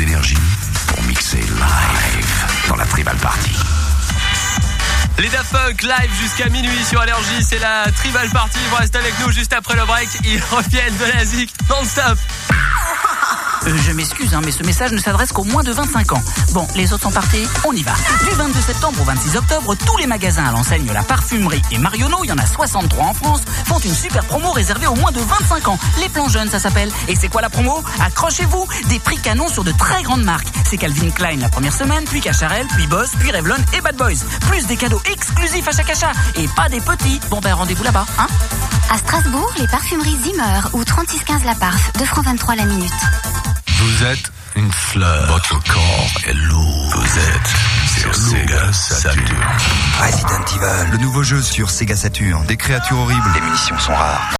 Énergie pour mixer live dans la Tribal Party. Les Daft Punk live jusqu'à minuit sur Allergie, c'est la Tribal Party. Ils vont rester avec nous juste après le break. Ils reviennent de la zik non-stop. Je m'excuse, hein, mais ce message ne s'adresse qu'aux moins de 25 ans. Bon, les autres sont partis, on y va. Du 22 septembre au 26 octobre, tous les magasins à l'enseigne La Parfumerie et Marionneau, il y en a 63 en France, font une super promo réservée aux moins de 25 ans. Les plans jeunes, ça s'appelle. Et c'est quoi la promo? Accrochez-vous Des prix canons sur de très grandes marques. C'est Calvin Klein la première semaine, puis Cacharel, puis Boss, puis Revlon et Bad Boys. Plus des cadeaux exclusifs à chaque achat. Et pas des petits. Bon ben rendez-vous là-bas, hein? À Strasbourg, les parfumeries Zimmer ou 3615 La Parf, 2 francs 23 la minute. Vous êtes une fleur. Votre corps est lourd. Vous êtes sur Sega Saturn. Resident Evil, le nouveau jeu sur Sega Saturn. Des créatures horribles. Les munitions sont rares.